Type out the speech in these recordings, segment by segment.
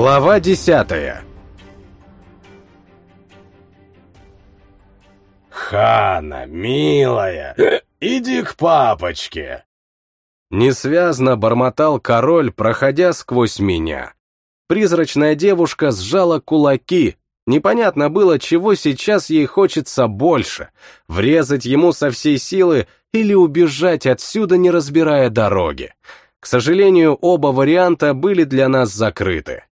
Глава десятая «Хана, милая, иди к папочке!» Несвязно бормотал король, проходя сквозь меня. Призрачная девушка сжала кулаки. Непонятно было, чего сейчас ей хочется больше — врезать ему со всей силы или убежать отсюда, не разбирая дороги. К сожалению, оба варианта были для нас закрыты.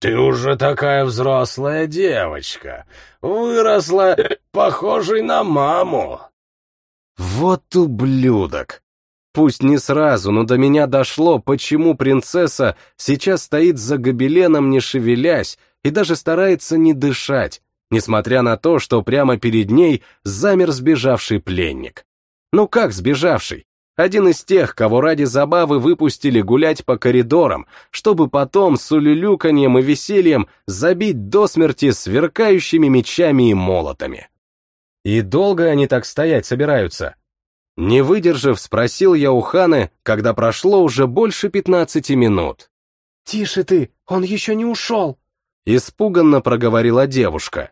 «Ты уже такая взрослая девочка, выросла, похожей на маму!» Вот ублюдок! Пусть не сразу, но до меня дошло, почему принцесса сейчас стоит за гобеленом, не шевелясь, и даже старается не дышать, несмотря на то, что прямо перед ней замер сбежавший пленник. Ну как сбежавший? Один из тех, кого ради забавы выпустили гулять по коридорам, чтобы потом с улюлюканьем и весельем забить до смерти сверкающими мечами и молотами. И долго они так стоять собираются? Не выдержав, спросил я у Ханы, когда прошло уже больше пятнадцати минут. «Тише ты, он еще не ушел!» Испуганно проговорила девушка.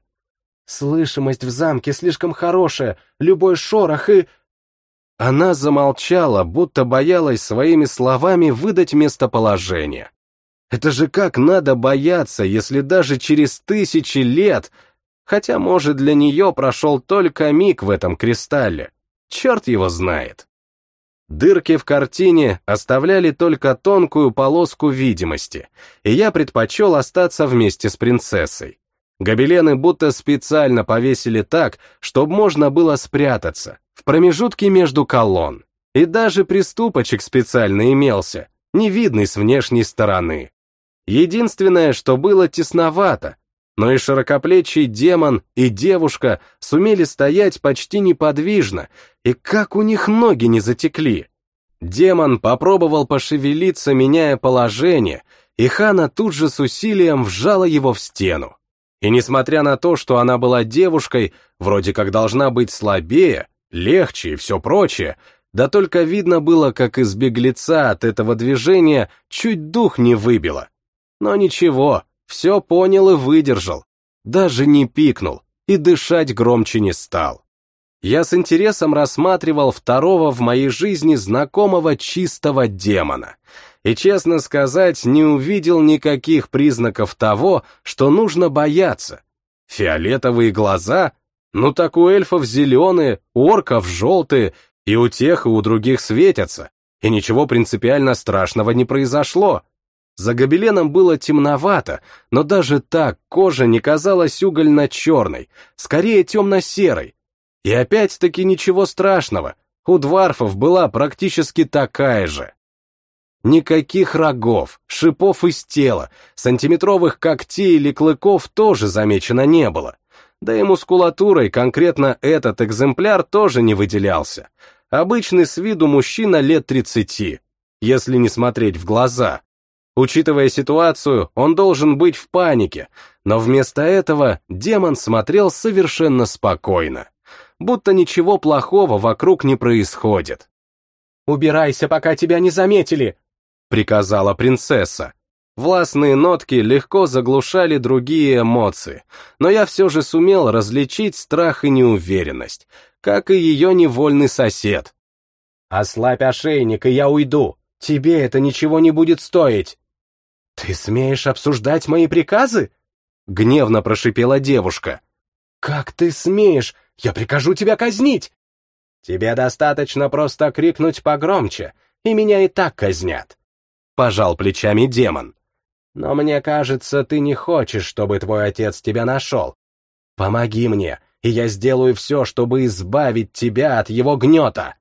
«Слышимость в замке слишком хорошая, любой шорох и...» Она замолчала, будто боялась своими словами выдать местоположение. Это же как надо бояться, если даже через тысячи лет... Хотя, может, для нее прошел только миг в этом кристалле. Черт его знает. Дырки в картине оставляли только тонкую полоску видимости, и я предпочел остаться вместе с принцессой. Гобелены будто специально повесили так, чтобы можно было спрятаться, в промежутке между колонн. И даже приступочек специально имелся, невидный с внешней стороны. Единственное, что было тесновато, но и широкоплечий демон, и девушка сумели стоять почти неподвижно, и как у них ноги не затекли. Демон попробовал пошевелиться, меняя положение, и Хана тут же с усилием вжала его в стену. И несмотря на то, что она была девушкой, вроде как должна быть слабее, легче и все прочее, да только видно было, как из беглеца от этого движения чуть дух не выбило. Но ничего, все понял и выдержал. Даже не пикнул и дышать громче не стал. Я с интересом рассматривал второго в моей жизни знакомого чистого демона. И, честно сказать, не увидел никаких признаков того, что нужно бояться. Фиолетовые глаза? Ну так у эльфов зеленые, у орков желтые, и у тех, и у других светятся. И ничего принципиально страшного не произошло. За гобеленом было темновато, но даже так кожа не казалась угольно-черной, скорее темно-серой. И опять-таки ничего страшного, у дварфов была практически такая же. Никаких рогов, шипов из тела, сантиметровых когтей или клыков тоже замечено не было. Да и мускулатурой конкретно этот экземпляр тоже не выделялся. Обычный с виду мужчина лет 30, если не смотреть в глаза. Учитывая ситуацию, он должен быть в панике, но вместо этого демон смотрел совершенно спокойно, будто ничего плохого вокруг не происходит. «Убирайся, пока тебя не заметили!» — приказала принцесса. Властные нотки легко заглушали другие эмоции, но я все же сумел различить страх и неуверенность, как и ее невольный сосед. «Ослабь ошейник, и я уйду. Тебе это ничего не будет стоить». «Ты смеешь обсуждать мои приказы?» — гневно прошипела девушка. «Как ты смеешь? Я прикажу тебя казнить!» «Тебе достаточно просто крикнуть погромче, и меня и так казнят», — пожал плечами демон. «Но мне кажется, ты не хочешь, чтобы твой отец тебя нашел. Помоги мне, и я сделаю все, чтобы избавить тебя от его гнета».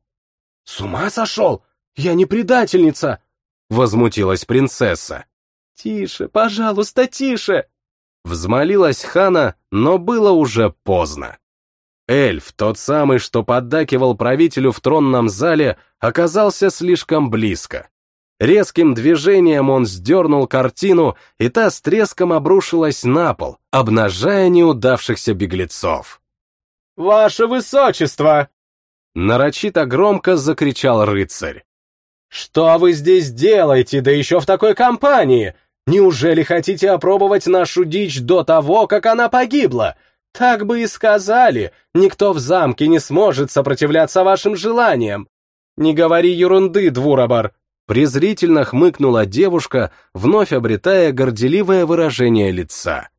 «С ума сошел? Я не предательница!» — возмутилась принцесса. «Тише, пожалуйста, тише!» Взмолилась Хана, но было уже поздно. Эльф, тот самый, что поддакивал правителю в тронном зале, оказался слишком близко. Резким движением он сдернул картину, и та с треском обрушилась на пол, обнажая неудавшихся беглецов. «Ваше высочество!» Нарочито громко закричал рыцарь. «Что вы здесь делаете, да еще в такой компании? Неужели хотите опробовать нашу дичь до того, как она погибла? Так бы и сказали, никто в замке не сможет сопротивляться вашим желаниям. Не говори ерунды, Двуробор, презрительно хмыкнула девушка, вновь обретая горделивое выражение лица.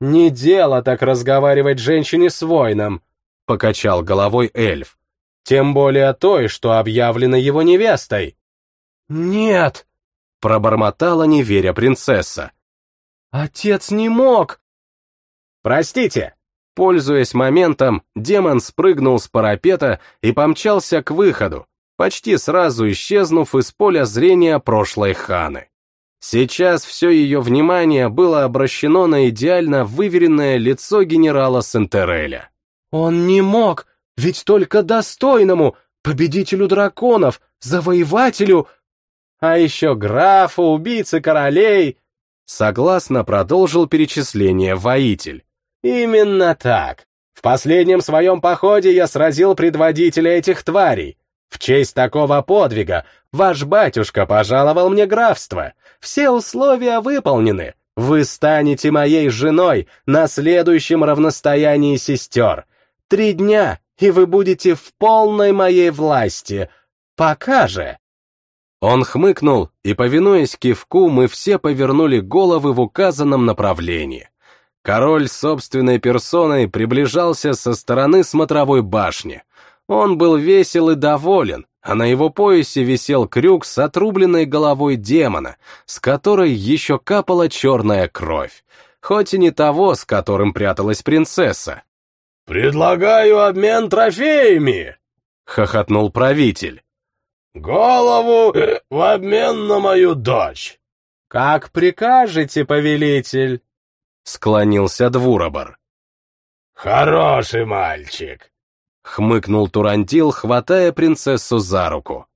«Не дело так разговаривать женщине с воином», — покачал головой эльф. «Тем более той, что объявлена его невестой». «Нет», — пробормотала, не веря принцесса. «Отец не мог!» «Простите!» Пользуясь моментом, демон спрыгнул с парапета и помчался к выходу, почти сразу исчезнув из поля зрения прошлой ханы. Сейчас все ее внимание было обращено на идеально выверенное лицо генерала Сентереля. «Он не мог, ведь только достойному, победителю драконов, завоевателю, а еще графу, убийце королей!» Согласно продолжил перечисление воитель. Именно так. В последнем своем походе я сразил предводителя этих тварей. В честь такого подвига ваш батюшка пожаловал мне графство. Все условия выполнены. Вы станете моей женой на следующем равностоянии сестер. Три дня, и вы будете в полной моей власти. Пока же. Он хмыкнул, и, повинуясь кивку, мы все повернули головы в указанном направлении. Король собственной персоной приближался со стороны смотровой башни. Он был весел и доволен, а на его поясе висел крюк с отрубленной головой демона, с которой еще капала черная кровь, хоть и не того, с которым пряталась принцесса. «Предлагаю обмен трофеями!» — хохотнул правитель. «Голову в обмен на мою дочь!» «Как прикажете, повелитель!» склонился Двуробор. «Хороший мальчик!» — хмыкнул Турандил, хватая принцессу за руку.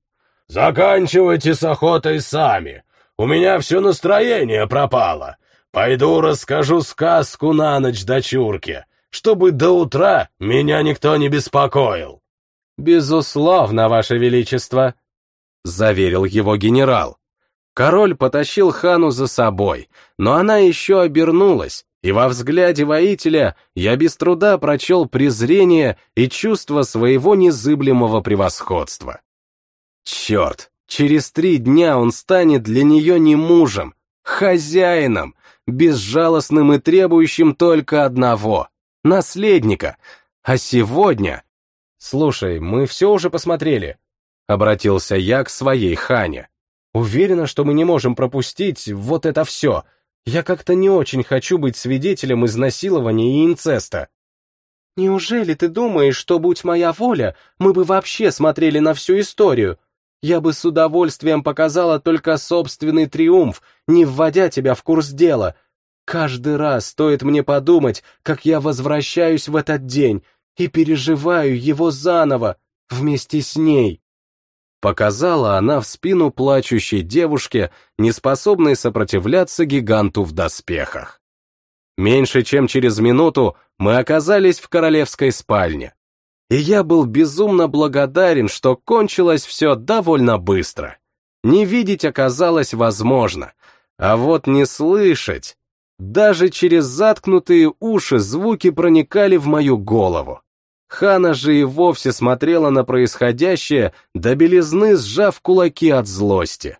«Заканчивайте с охотой сами. У меня все настроение пропало. Пойду расскажу сказку на ночь дочурке, чтобы до утра меня никто не беспокоил». «Безусловно, Ваше Величество», — заверил его генерал. Король потащил хану за собой, но она еще обернулась, и во взгляде воителя я без труда прочел презрение и чувство своего незыблемого превосходства. Черт, через три дня он станет для нее не мужем, хозяином, безжалостным и требующим только одного — наследника. А сегодня... «Слушай, мы все уже посмотрели», — обратился я к своей хане. Уверена, что мы не можем пропустить вот это все. Я как-то не очень хочу быть свидетелем изнасилования и инцеста. Неужели ты думаешь, что, будь моя воля, мы бы вообще смотрели на всю историю? Я бы с удовольствием показала только собственный триумф, не вводя тебя в курс дела. Каждый раз стоит мне подумать, как я возвращаюсь в этот день и переживаю его заново, вместе с ней. Показала она в спину плачущей девушке, не способной сопротивляться гиганту в доспехах. Меньше чем через минуту мы оказались в королевской спальне. И я был безумно благодарен, что кончилось все довольно быстро. Не видеть оказалось возможно, а вот не слышать. Даже через заткнутые уши звуки проникали в мою голову. Хана же и вовсе смотрела на происходящее, до белизны сжав кулаки от злости.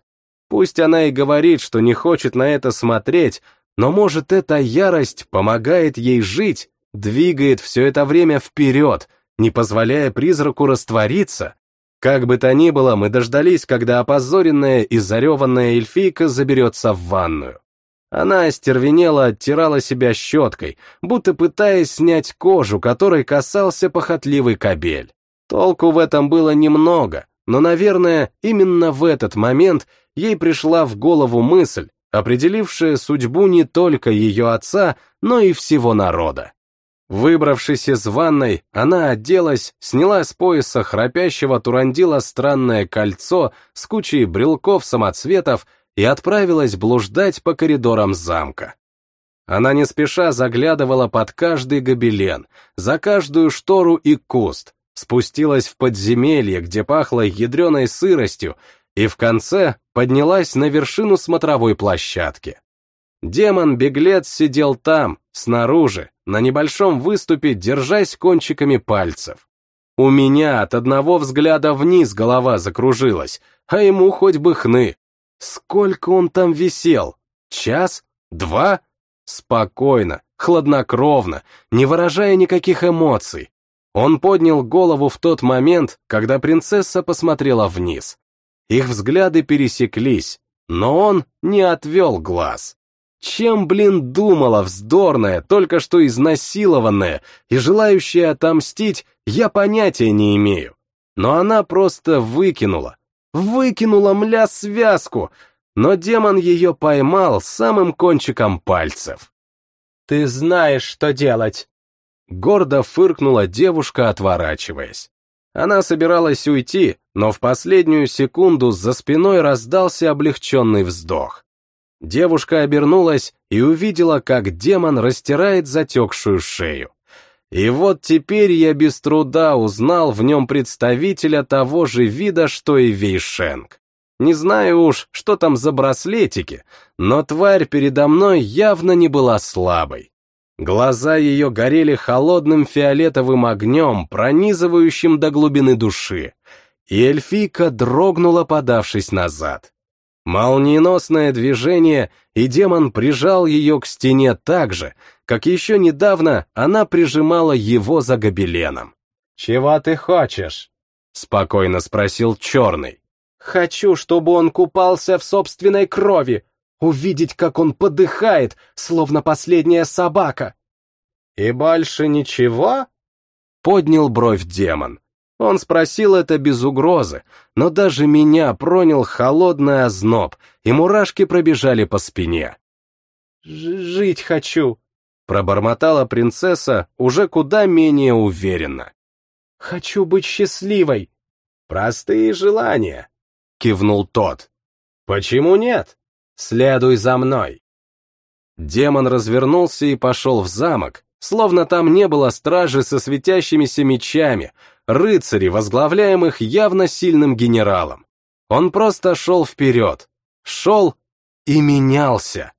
Пусть она и говорит, что не хочет на это смотреть, но может эта ярость помогает ей жить, двигает все это время вперед, не позволяя призраку раствориться. Как бы то ни было, мы дождались, когда опозоренная и зареванная эльфийка заберется в ванную. Она остервенела оттирала себя щеткой, будто пытаясь снять кожу, которой касался похотливый кобель. Толку в этом было немного, но, наверное, именно в этот момент ей пришла в голову мысль, определившая судьбу не только ее отца, но и всего народа. Выбравшись из ванной, она оделась, сняла с пояса храпящего турандила странное кольцо с кучей брелков-самоцветов и отправилась блуждать по коридорам замка. Она не спеша заглядывала под каждый гобелен, за каждую штору и куст, спустилась в подземелье, где пахло ядреной сыростью, и в конце поднялась на вершину смотровой площадки. Демон-беглец сидел там, снаружи, на небольшом выступе, держась кончиками пальцев. У меня от одного взгляда вниз голова закружилась, а ему хоть бы хны. Сколько он там висел? Час? Два? Спокойно, хладнокровно, не выражая никаких эмоций. Он поднял голову в тот момент, когда принцесса посмотрела вниз. Их взгляды пересеклись, но он не отвел глаз. Чем, блин, думала вздорная, только что изнасилованная и желающая отомстить, я понятия не имею. Но она просто выкинула. Выкинула, мля, связку, но демон ее поймал самым кончиком пальцев. «Ты знаешь, что делать!» Гордо фыркнула девушка, отворачиваясь. Она собиралась уйти, но в последнюю секунду за спиной раздался облегченный вздох. Девушка обернулась и увидела, как демон растирает затекшую шею. И вот теперь я без труда узнал в нем представителя того же вида, что и Вейшенг. Не знаю уж, что там за браслетики, но тварь передо мной явно не была слабой. Глаза ее горели холодным фиолетовым огнем, пронизывающим до глубины души, и эльфийка дрогнула, подавшись назад. Молниеносное движение, и демон прижал ее к стене так же, как еще недавно она прижимала его за гобеленом. «Чего ты хочешь?» — спокойно спросил Черный. «Хочу, чтобы он купался в собственной крови, увидеть, как он подыхает, словно последняя собака». «И больше ничего?» — поднял бровь демон. Он спросил это без угрозы, но даже меня пронял холодный озноб, и мурашки пробежали по спине. «Жить хочу», — пробормотала принцесса уже куда менее уверенно. «Хочу быть счастливой». «Простые желания», — кивнул тот. «Почему нет? Следуй за мной». Демон развернулся и пошел в замок, словно там не было стражи со светящимися мечами, рыцарей, возглавляемых явно сильным генералом. Он просто шел вперед, шел и менялся.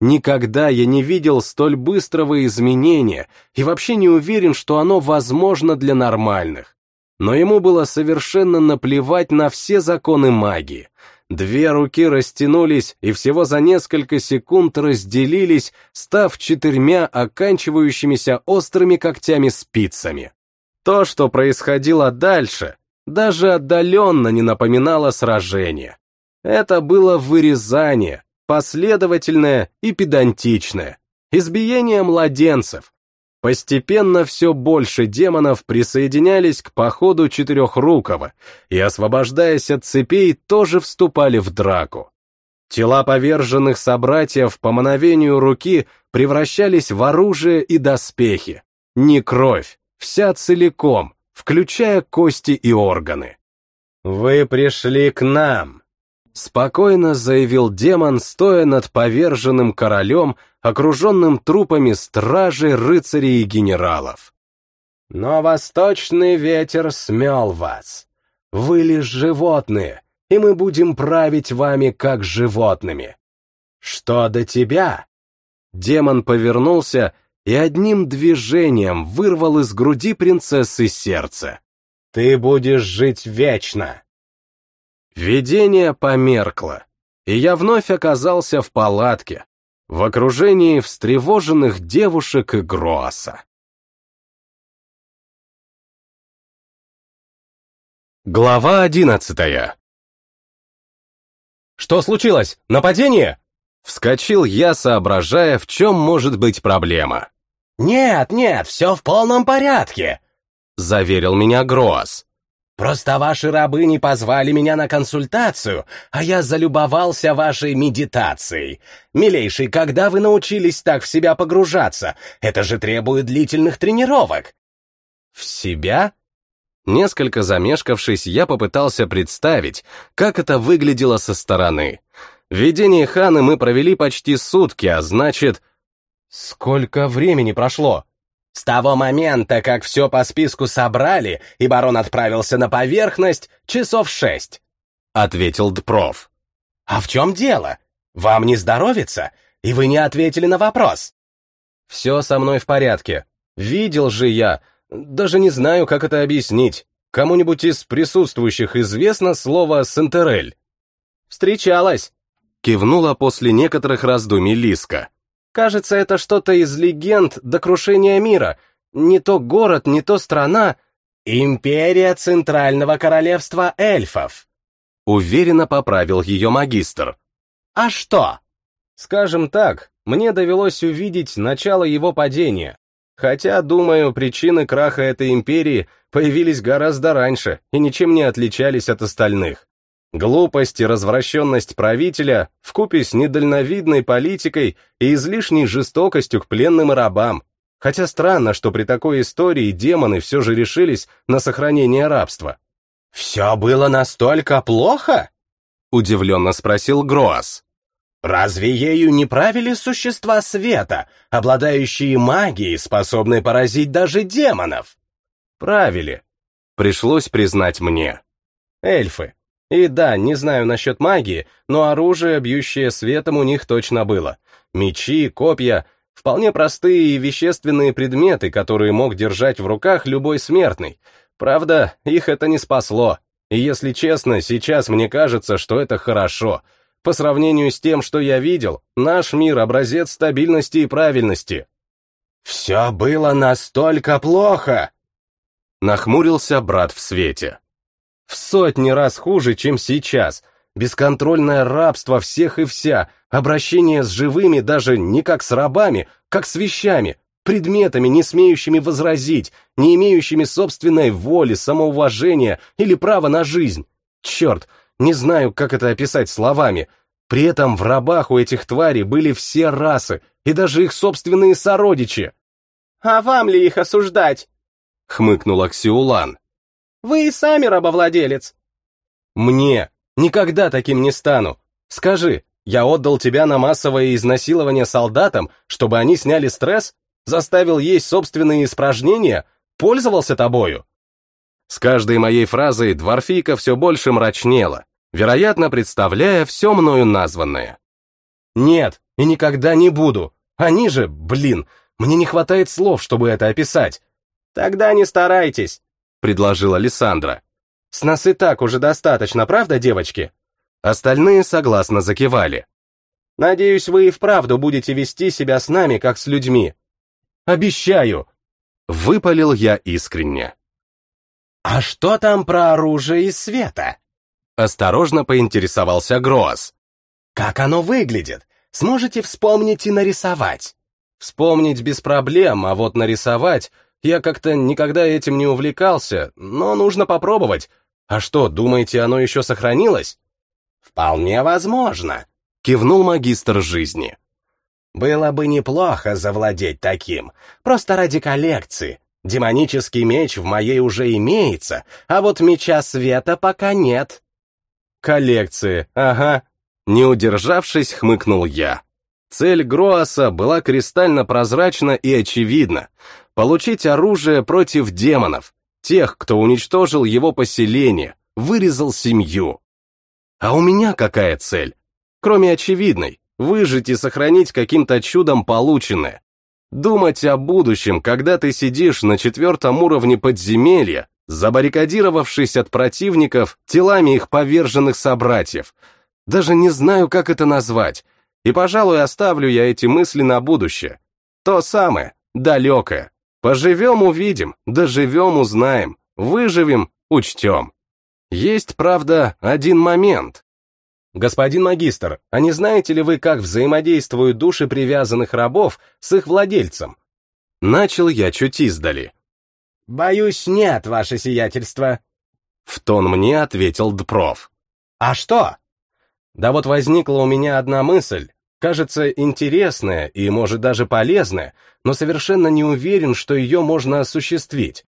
Никогда я не видел столь быстрого изменения и вообще не уверен, что оно возможно для нормальных. Но ему было совершенно наплевать на все законы магии. Две руки растянулись и всего за несколько секунд разделились, став четырьмя оканчивающимися острыми когтями-спицами. То, что происходило дальше, даже отдаленно не напоминало сражение. Это было вырезание, последовательное и педантичное, избиение младенцев. Постепенно все больше демонов присоединялись к походу Четырехрукого и, освобождаясь от цепей, тоже вступали в драку. Тела поверженных собратьев по мановению руки превращались в оружие и доспехи. Не кровь, вся целиком, включая кости и органы. «Вы пришли к нам», — спокойно заявил демон, стоя над поверженным королем, окруженным трупами стражей, рыцарей и генералов. «Но восточный ветер смел вас. Вы лишь животные, и мы будем править вами как животными. Что до тебя?» Демон повернулся и одним движением вырвал из груди принцессы сердце. «Ты будешь жить вечно!» Видение померкло, и я вновь оказался в палатке, в окружении встревоженных девушек и Гроаса. Глава одиннадцатая «Что случилось? Нападение?» Вскочил я, соображая, в чем может быть проблема. «Нет, нет, все в полном порядке», — заверил меня Гроас. «Просто ваши рабы не позвали меня на консультацию, а я залюбовался вашей медитацией. Милейший, когда вы научились так в себя погружаться? Это же требует длительных тренировок». «В себя?» Несколько замешкавшись, я попытался представить, как это выглядело со стороны. В видении Ханы мы провели почти сутки, а значит, Сколько времени прошло? С того момента, как все по списку собрали, и барон отправился на поверхность, часов шесть. Ответил Дпров. А в чем дело? Вам не здоровится? и вы не ответили на вопрос. Все со мной в порядке. Видел же я, даже не знаю, как это объяснить. Кому-нибудь из присутствующих известно слово «сентерель»? Встречалась. Кивнула после некоторых раздумий Лиска. Кажется, это что-то из легенд до крушения мира. Не то город, не то страна. Империя Центрального Королевства Эльфов. Уверенно поправил ее магистр. А что? Скажем так, мне довелось увидеть начало его падения. Хотя, думаю, причины краха этой империи появились гораздо раньше и ничем не отличались от остальных. Глупость и развращенность правителя вкупе с недальновидной политикой и излишней жестокостью к пленным и рабам. Хотя странно, что при такой истории демоны все же решились на сохранение рабства. «Все было настолько плохо?» — удивленно спросил Гроас. «Разве ею не правили существа света, обладающие магией, способные поразить даже демонов?» «Правили. Пришлось признать мне. Эльфы. И да, не знаю насчет магии, но оружие, бьющее светом, у них точно было. Мечи, копья — вполне простые и вещественные предметы, которые мог держать в руках любой смертный. Правда, их это не спасло. И если честно, сейчас мне кажется, что это хорошо. По сравнению с тем, что я видел, наш мир — образец стабильности и правильности. «Все было настолько плохо!» Нахмурился брат в свете. В сотни раз хуже, чем сейчас. Бесконтрольное рабство всех и вся, обращение с живыми даже не как с рабами, как с вещами, предметами, не смеющими возразить, не имеющими собственной воли, самоуважения или права на жизнь. Черт, не знаю, как это описать словами. При этом в рабах у этих тварей были все расы, и даже их собственные сородичи. «А вам ли их осуждать?» — хмыкнула Ксиулан. «Вы и сами рабовладелец». «Мне. Никогда таким не стану. Скажи, я отдал тебя на массовое изнасилование солдатам, чтобы они сняли стресс? Заставил есть собственные испражнения? Пользовался тобою?» С каждой моей фразой дворфийка все больше мрачнела, вероятно, представляя все мною названное. «Нет, и никогда не буду. Они же, блин, мне не хватает слов, чтобы это описать». «Тогда не старайтесь», — предложила Лиссандра. «С нас и так уже достаточно, правда, девочки?» Остальные согласно закивали. «Надеюсь, вы и вправду будете вести себя с нами, как с людьми. Обещаю!» Выпалил я искренне. «А что там про оружие из света?» Осторожно поинтересовался Гроз. «Как оно выглядит? Сможете вспомнить и нарисовать?» «Вспомнить без проблем, а вот нарисовать я как-то никогда этим не увлекался, но нужно попробовать. А что, думаете, оно еще сохранилось?» «Вполне возможно», — кивнул магистр жизни. Было бы неплохо завладеть таким, просто ради коллекции. Демонический меч в моей уже имеется, а вот меча света пока нет. Коллекции, ага. Не удержавшись, хмыкнул я. Цель Гроаса была кристально прозрачна и очевидна. Получить оружие против демонов, тех, кто уничтожил его поселение, вырезал семью. А у меня какая цель? Кроме очевидной, выжить и сохранить каким-то чудом полученное. Думать о будущем, когда ты сидишь на четвертом уровне подземелья, забаррикадировавшись от противников телами их поверженных собратьев. Даже не знаю, как это назвать. И, пожалуй, оставлю я эти мысли на будущее. То самое, далекое. Поживем — увидим, доживем — узнаем, выживем — учтем. Есть, правда, один момент. «Господин магистр, а не знаете ли вы, как взаимодействуют души привязанных рабов с их владельцем?» Начал я чуть издали. «Боюсь, нет, ваше сиятельство», — в тон мне ответил Дпров. «А что?» «Да вот возникла у меня одна мысль, кажется интересная и, может, даже полезная, но совершенно не уверен, что ее можно осуществить».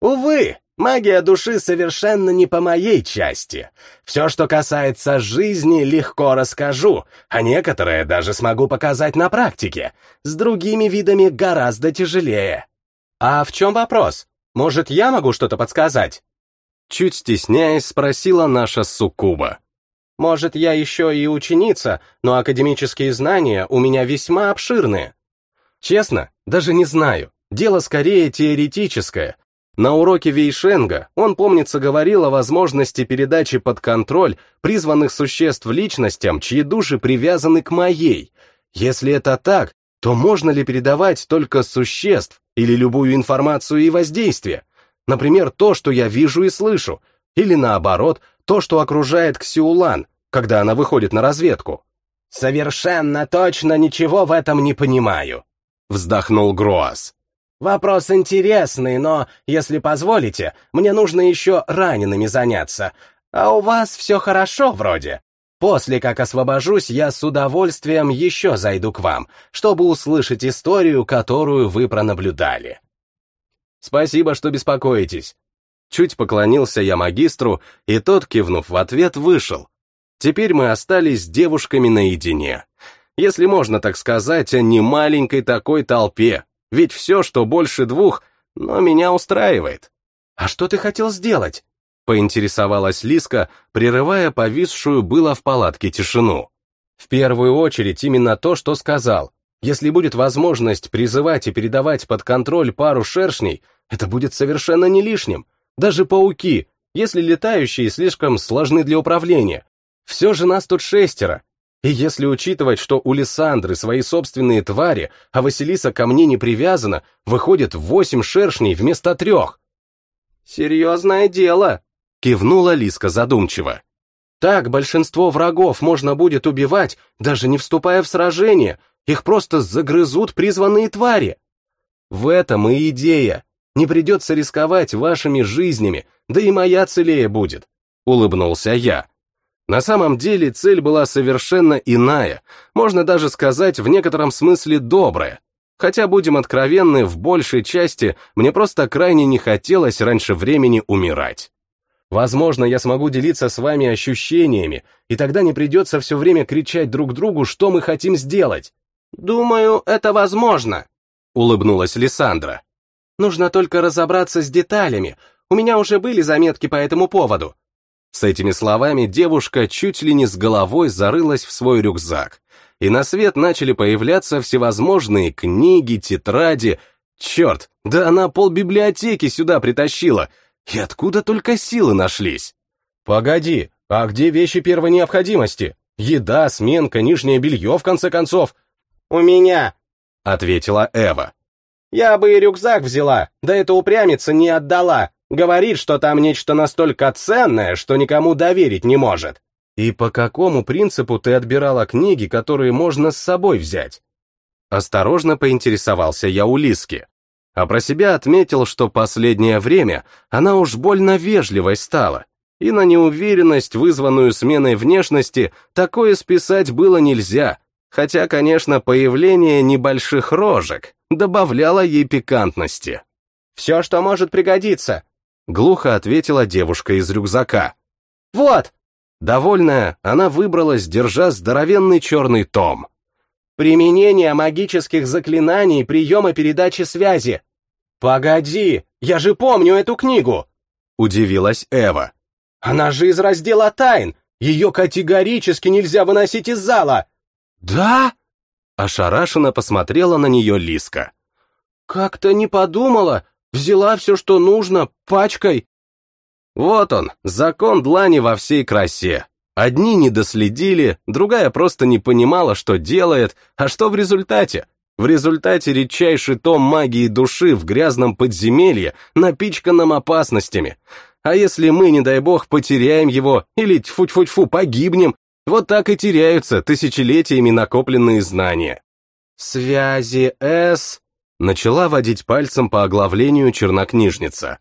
«Увы, Магия души совершенно не по моей части. Все, что касается жизни, легко расскажу, а некоторые даже смогу показать на практике. С другими видами гораздо тяжелее. А в чем вопрос? Может, я могу что-то подсказать? Чуть стесняясь, спросила наша суккуба. Может, я еще и ученица, но академические знания у меня весьма обширные. Честно, даже не знаю. Дело скорее теоретическое. На уроке Вейшенга он, помнится, говорил о возможности передачи под контроль призванных существ личностям, чьи души привязаны к моей. Если это так, то можно ли передавать только существ или любую информацию и воздействие? Например, то, что я вижу и слышу, или наоборот, то, что окружает Ксиулан, когда она выходит на разведку. «Совершенно точно ничего в этом не понимаю», — вздохнул Гроас. «Вопрос интересный, но, если позволите, мне нужно еще ранеными заняться. А у вас все хорошо вроде. После как освобожусь, я с удовольствием еще зайду к вам, чтобы услышать историю, которую вы пронаблюдали». «Спасибо, что беспокоитесь». Чуть поклонился я магистру, и тот, кивнув в ответ, вышел, Теперь мы остались с девушками наедине. Если можно так сказать, о не маленькой такой толпе, ведь все, что больше двух, но меня устраивает. «А что ты хотел сделать?» — поинтересовалась Лиска, прерывая повисшую было в палатке тишину. «В первую очередь именно то, что сказал. Если будет возможность призывать и передавать под контроль пару шершней, это будет совершенно не лишним. Даже пауки, если летающие слишком сложны для управления, все же нас тут шестеро. И если учитывать, что у Лиссандры свои собственные твари, а Василиса ко мне не привязана, выходит восемь шершней вместо трех. «Серьезное дело», — кивнула Лиска задумчиво. «Так большинство врагов можно будет убивать, даже не вступая в сражение, их просто загрызут призванные твари. В этом и идея. Не придется рисковать вашими жизнями, да и моя целее будет», — улыбнулся я. На самом деле цель была совершенно иная, можно даже сказать в некотором смысле добрая. Хотя, будем откровенны, в большей части мне просто крайне не хотелось раньше времени умирать. Возможно, я смогу делиться с вами ощущениями, и тогда не придется все время кричать друг другу, что мы хотим сделать. Думаю, это возможно, улыбнулась Лиссандра. Нужно только разобраться с деталями. У меня уже были заметки по этому поводу. С этими словами девушка чуть ли не с головой зарылась в свой рюкзак, и на свет начали появляться всевозможные книги, тетради. Черт, да она полбиблиотеки сюда притащила, и откуда только силы нашлись? Погоди, а где вещи первой необходимости? Еда, сменка, нижнее белье, в конце концов. У меня, — ответила Эва. Я бы и рюкзак взяла, да эта упрямица не отдала. Говорит, что там нечто настолько ценное, что никому доверить не может. И по какому принципу ты отбирала книги, которые можно с собой взять? Осторожно поинтересовался я у Лиски. А про себя отметил, что последнее время она уж больно вежливой стала, и на неуверенность, вызванную сменой внешности, такое списать было нельзя, хотя, конечно, появление небольших рожек добавляло ей пикантности. «Все, что может пригодиться», Глухо ответила девушка из рюкзака. «Вот!» Довольная, она выбралась, держа здоровенный черный том. «Применение магических заклинаний приема передачи связи». «Погоди, я же помню эту книгу!» Удивилась Эва. «Она же из раздела тайн! Ее категорически нельзя выносить из зала!» «Да?» Ошарашенно посмотрела на нее Лиска. «Как-то не подумала, Взяла все, что нужно, пачкой. Вот он, закон длани во всей красе. Одни не доследили, другая просто не понимала, что делает, а что в результате? В результате редчайший том магии души в грязном подземелье, напичканном опасностями. А если мы, не дай бог, потеряем его или тьфу-тьфу-тьфу погибнем, вот так и теряются тысячелетиями накопленные знания. Связи С Начала водить пальцем по оглавлению чернокнижница.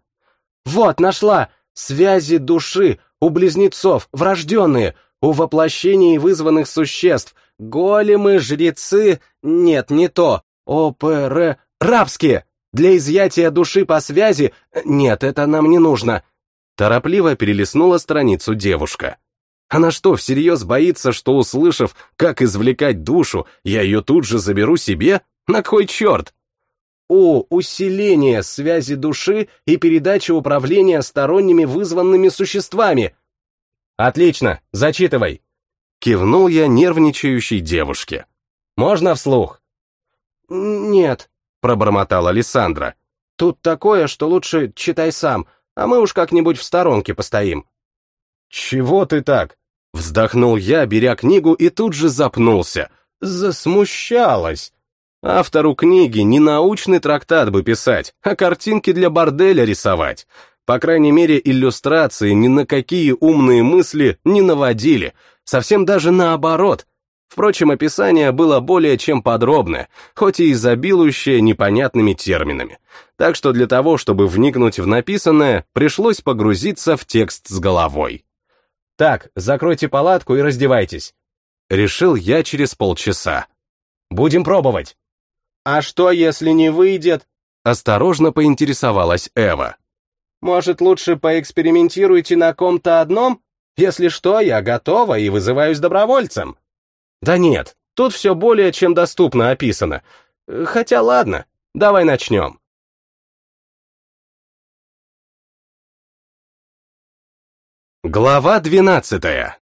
«Вот, нашла! Связи души, у близнецов, врожденные, у воплощений вызванных существ, големы, жрецы... Нет, не то. ОПР... Рабские! Для изъятия души по связи... Нет, это нам не нужно». Торопливо перелистнула страницу девушка. Она что, всерьез боится, что, услышав, как извлекать душу, я ее тут же заберу себе? На кой черт? О усиление связи души и передача управления сторонними вызванными существами. Отлично, зачитывай. Кивнул я нервничающей девушке. Можно вслух? Нет, пробормотала Александра. Тут такое, что лучше читай сам, а мы уж как-нибудь в сторонке постоим. Чего ты так? Вздохнул я, беря книгу, и тут же запнулся. Засмущалась. Автору книги не научный трактат бы писать, а картинки для борделя рисовать. По крайней мере, иллюстрации ни на какие умные мысли не наводили, совсем даже наоборот. Впрочем, описание было более чем подробное, хоть и изобилующее непонятными терминами. Так что для того, чтобы вникнуть в написанное, пришлось погрузиться в текст с головой. Так, закройте палатку и раздевайтесь. Решил я через полчаса. Будем пробовать. А что, если не выйдет? Осторожно поинтересовалась Эва. Может, лучше поэкспериментируйте на ком-то одном? Если что, я готова и вызываюсь добровольцем. Да нет, тут все более чем доступно описано. Хотя ладно, давай начнем. Глава двенадцатая.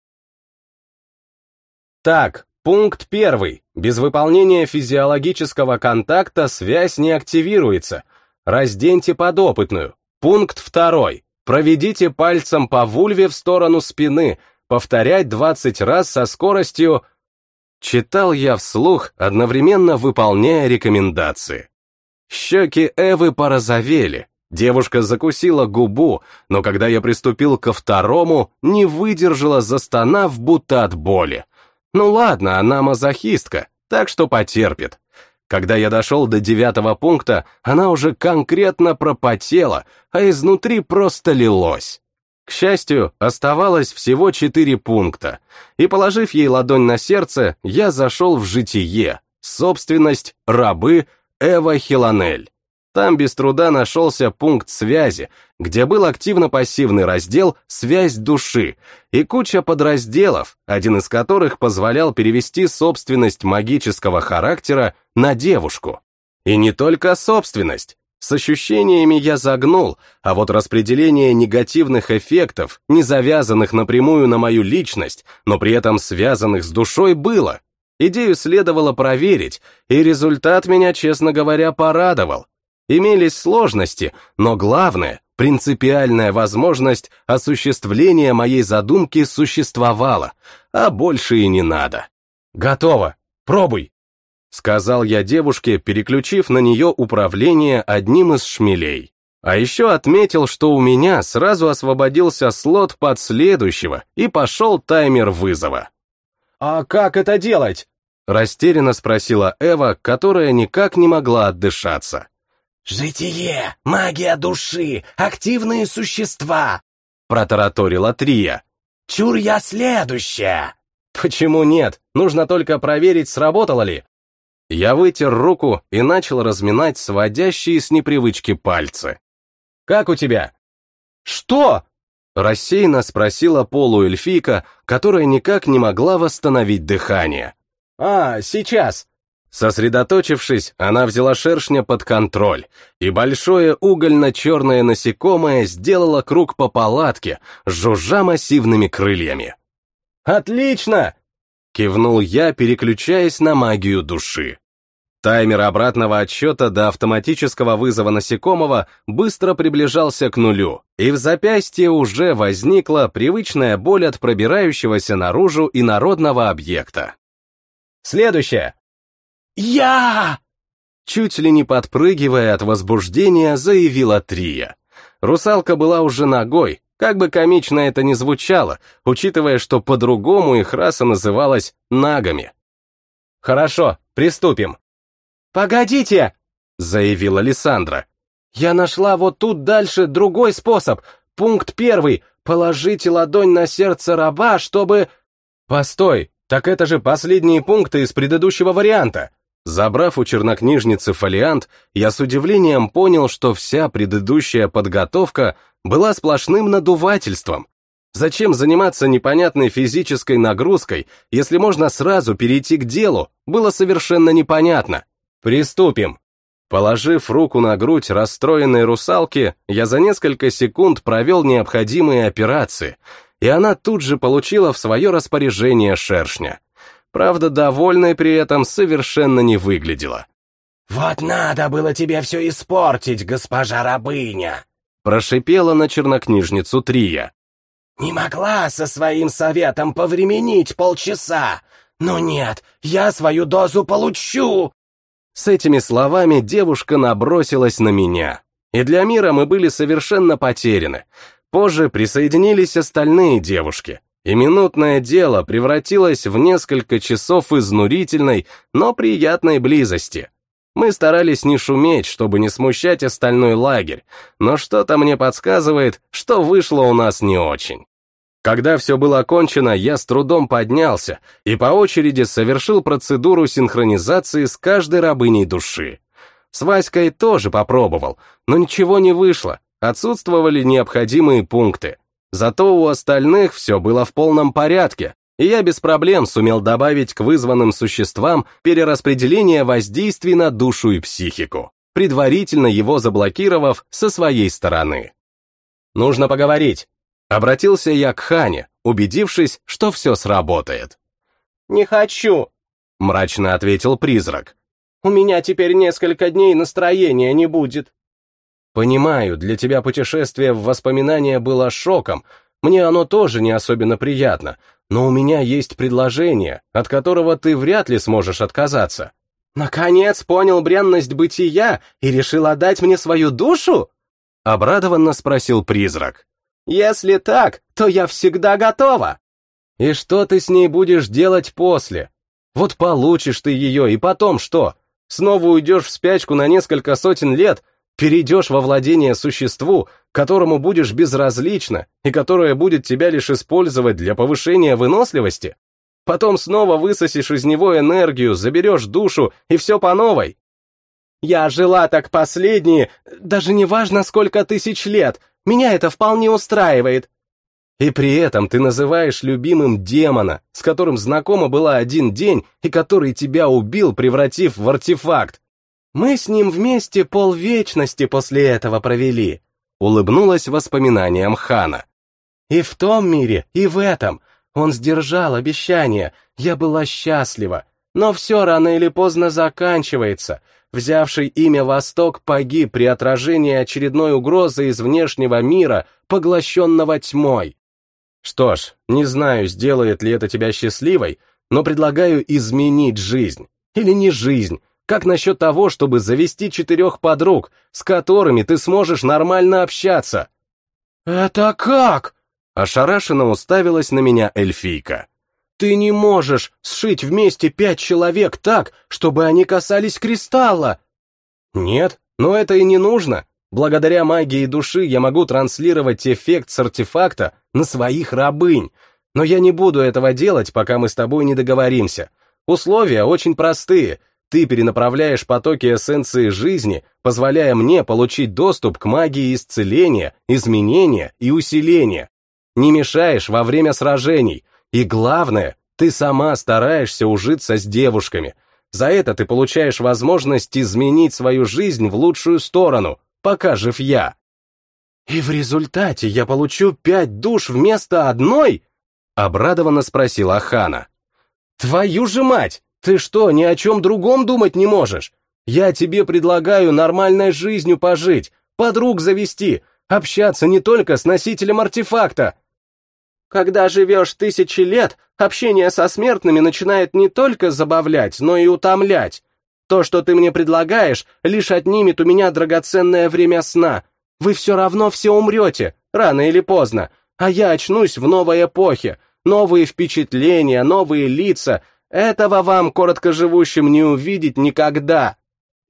Так, пункт первый. Без выполнения физиологического контакта связь не активируется. Разденьте подопытную. Пункт второй. Проведите пальцем по вульве в сторону спины, повторять 20 раз со скоростью... Читал я вслух, одновременно выполняя рекомендации. Щеки Эвы порозовели, девушка закусила губу, но когда я приступил ко второму, не выдержала, застонав, будто от боли. Ну ладно, она мазохистка, так что потерпит. Когда я дошел до девятого пункта, она уже конкретно пропотела, а изнутри просто лилось. К счастью, оставалось всего четыре пункта, и, положив ей ладонь на сердце, я зашел в житие, собственность, рабы, Эва Хиланель. Там без труда нашелся пункт связи, где был активно-пассивный раздел «Связь души» и куча подразделов, один из которых позволял перевести собственность магического характера на девушку. И не только собственность. С ощущениями я загнул, а вот распределение негативных эффектов, не завязанных напрямую на мою личность, но при этом связанных с душой, было. Идею следовало проверить, и результат меня, честно говоря, порадовал. Имелись сложности, но главное, принципиальная возможность осуществления моей задумки существовала, а больше и не надо. Готово. Пробуй. Сказал я девушке, переключив на нее управление одним из шмелей. А еще отметил, что у меня сразу освободился слот под следующего, и пошел таймер вызова. «А как это делать?» Растерянно спросила Эва, которая никак не могла отдышаться. «Житие, магия души, активные существа!» Протараторила Трия. «Чур я следующая!» «Почему нет? Нужно только проверить, сработало ли». Я вытер руку и начал разминать сводящие с непривычки пальцы. «Как у тебя?» «Что?» Рассеянно спросила полуэльфийка, которая никак не могла восстановить дыхание. «А, сейчас!» Сосредоточившись, она взяла шершня под контроль, и большое угольно-черное насекомое сделало круг по палатке, жужжа массивными крыльями. «Отлично!» — кивнул я, переключаясь на магию души. Таймер обратного отсчета до автоматического вызова насекомого быстро приближался к нулю, и в запястье уже возникла привычная боль от пробирающегося наружу инородного объекта. «Следующее!» «Я!» Чуть ли не подпрыгивая от возбуждения, заявила Трия. Русалка была уже ногой, как бы комично это ни звучало, учитывая, что по-другому их раса называлась нагами. «Хорошо, приступим». «Погодите!» — заявила Лиссандра. «Я нашла вот тут дальше другой способ. Пункт первый. Положите ладонь на сердце раба, чтобы...» «Постой, так это же последние пункты из предыдущего варианта», Забрав у чернокнижницы фолиант, я с удивлением понял, что вся предыдущая подготовка была сплошным надувательством. Зачем заниматься непонятной физической нагрузкой, если можно сразу перейти к делу, было совершенно непонятно. Приступим. Положив руку на грудь расстроенной русалки, я за несколько секунд провел необходимые операции, и она тут же получила в свое распоряжение шершня. Правда, довольной при этом совершенно не выглядела. «Вот надо было тебе все испортить, госпожа рабыня!» Прошипела на чернокнижницу Трия. «Не могла со своим советом повременить полчаса! Но нет, я свою дозу получу!» С этими словами девушка набросилась на меня. И для мира мы были совершенно потеряны. Позже присоединились остальные девушки, и минутное дело превратилось в несколько часов изнурительной, но приятной близости. Мы старались не шуметь, чтобы не смущать остальной лагерь, но что-то мне подсказывает, что вышло у нас не очень. Когда все было окончено, я с трудом поднялся и по очереди совершил процедуру синхронизации с каждой рабыней души. С Васькой тоже попробовал, но ничего не вышло, отсутствовали необходимые пункты. Зато у остальных все было в полном порядке, и я без проблем сумел добавить к вызванным существам перераспределение воздействий на душу и психику, предварительно его заблокировав со своей стороны. «Нужно поговорить», Обратился я к Хане, убедившись, что все сработает. «Не хочу», — мрачно ответил призрак. «У меня теперь несколько дней настроения не будет». «Понимаю, для тебя путешествие в воспоминания было шоком, мне оно тоже не особенно приятно, но у меня есть предложение, от которого ты вряд ли сможешь отказаться». «Наконец понял бренность бытия и решил отдать мне свою душу?» Обрадованно спросил призрак. Если так, то я всегда готова. И что ты с ней будешь делать после? Вот получишь ты ее, и потом что? Снова уйдешь в спячку на несколько сотен лет, перейдешь во владение существу, которому будешь безразлично и которое будет тебя лишь использовать для повышения выносливости? Потом снова высосешь из него энергию, заберешь душу и все по новой. Я жила так последние, даже не важно сколько тысяч лет, меня это вполне устраивает. И при этом ты называешь любимым демона, с которым знакома была один день и который тебя убил, превратив в артефакт. Мы с ним вместе полвечности после этого провели. Улыбнулась воспоминаниям Хана. И в том мире, и в этом. Он сдержал обещание, я была счастлива. Но все рано или поздно заканчивается взявший имя Восток, погиб при отражении очередной угрозы из внешнего мира, поглощенного тьмой. Что ж, не знаю, сделает ли это тебя счастливой, но предлагаю изменить жизнь. Или не жизнь. Как насчет того, чтобы завести четырех подруг, с которыми ты сможешь нормально общаться? «Это как?» Ошарашенно уставилась на меня эльфийка. Ты не можешь сшить вместе пять человек так, чтобы они касались кристалла. Нет, но это и не нужно. Благодаря магии души я могу транслировать эффект с артефакта на своих рабынь. Но я не буду этого делать, пока мы с тобой не договоримся. Условия очень простые. Ты перенаправляешь потоки эссенции жизни, позволяя мне получить доступ к магии исцеления, изменения и усиления. Не мешаешь во время сражений, и главное, ты сама стараешься ужиться с девушками. За это ты получаешь возможность изменить свою жизнь в лучшую сторону, пока жив я. И в результате я получу пять душ вместо одной? Обрадованно спросила Хана. Твою же мать! Ты что, ни о чем другом думать не можешь? Я тебе предлагаю нормальной жизнью пожить, подруг завести, общаться не только с носителем артефакта, когда живешь тысячи лет, общение со смертными начинает не только забавлять, но и утомлять. То, что ты мне предлагаешь, лишь отнимет у меня драгоценное время сна. Вы все равно все умрете, рано или поздно, а я очнусь в новой эпохе. Новые впечатления, новые лица. Этого вам, короткоживущим, не увидеть никогда.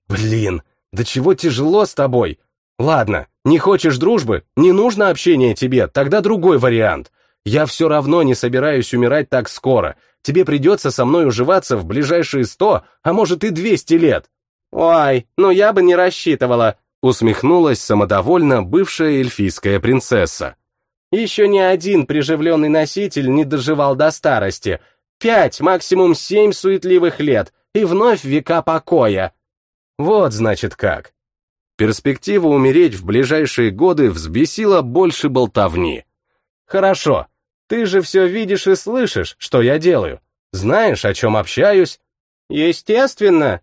Блин, да чего тяжело с тобой. Ладно, не хочешь дружбы, не нужно общение тебе, тогда другой вариант. Я все равно не собираюсь умирать так скоро. Тебе придется со мной уживаться в ближайшие сто, а может и двести лет. Ой, ну я бы не рассчитывала, усмехнулась самодовольно бывшая эльфийская принцесса. Еще ни один приживленный носитель не доживал до старости. Пять, максимум семь суетливых лет, и вновь века покоя. Вот значит как. Перспектива умереть в ближайшие годы взбесила больше болтовни. Хорошо, Ты же все видишь и слышишь, что я делаю. Знаешь, о чем общаюсь? Естественно.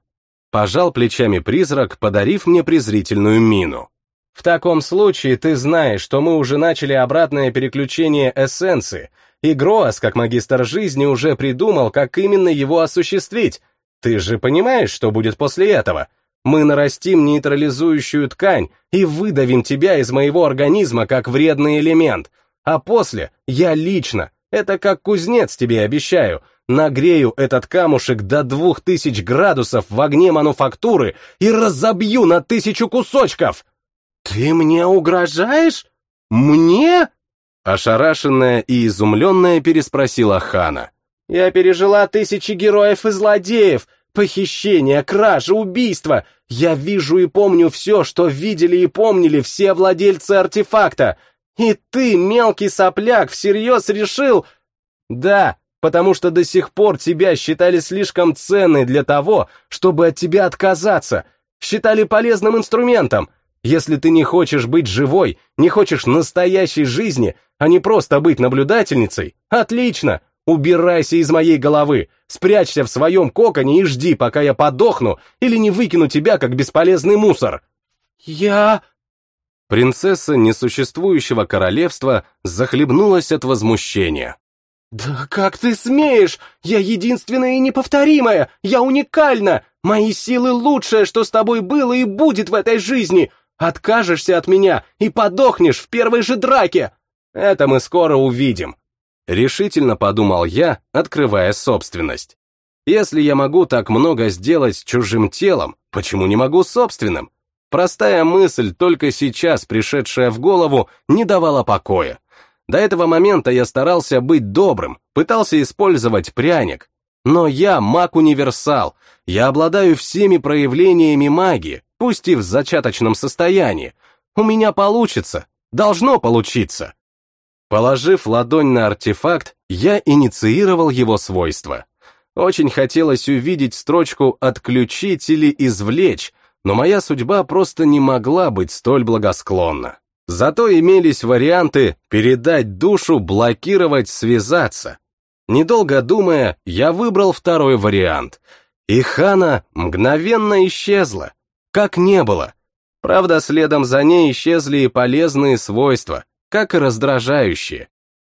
Пожал плечами призрак, подарив мне презрительную мину. В таком случае ты знаешь, что мы уже начали обратное переключение эссенции, и Гроас, как магистр жизни, уже придумал, как именно его осуществить. Ты же понимаешь, что будет после этого? Мы нарастим нейтрализующую ткань и выдавим тебя из моего организма как вредный элемент. А после я лично, это как кузнец тебе обещаю, нагрею этот камушек до двух тысяч градусов в огне мануфактуры и разобью на тысячу кусочков. Ты мне угрожаешь? Мне? Ошарашенная и изумленная переспросила Хана. Я пережила тысячи героев и злодеев, Похищение, кража, убийство. Я вижу и помню все, что видели и помнили все владельцы артефакта. И ты, мелкий сопляк, всерьез решил... Да, потому что до сих пор тебя считали слишком ценной для того, чтобы от тебя отказаться. Считали полезным инструментом. Если ты не хочешь быть живой, не хочешь настоящей жизни, а не просто быть наблюдательницей, отлично, Убирайся из моей головы, спрячься в своем коконе и жди, пока я подохну или не выкину тебя, как бесполезный мусор. Я... Принцесса несуществующего королевства захлебнулась от возмущения. «Да как ты смеешь? Я единственная и неповторимая! Я уникальна! Мои силы лучшее, что с тобой было и будет в этой жизни! Откажешься от меня и подохнешь в первой же драке! Это мы скоро увидим. Решительно подумал я, открывая собственность. Если я могу так много сделать с чужим телом, почему не могу собственным? Простая мысль, только сейчас пришедшая в голову, не давала покоя. До этого момента я старался быть добрым, пытался использовать пряник. Но я маг-универсал, я обладаю всеми проявлениями магии, пусть и в зачаточном состоянии. У меня получится, должно получиться. Положив ладонь на артефакт, я инициировал его свойства. Очень хотелось увидеть строчку «отключить» или «извлечь», но моя судьба просто не могла быть столь благосклонна. Зато имелись варианты передать душу, блокировать, связаться. Недолго думая, я выбрал второй вариант. И Хана мгновенно исчезла, как не было. Правда, следом за ней исчезли и полезные свойства, как и раздражающие.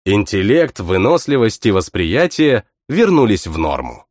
Интеллект, выносливость и восприятие вернулись в норму.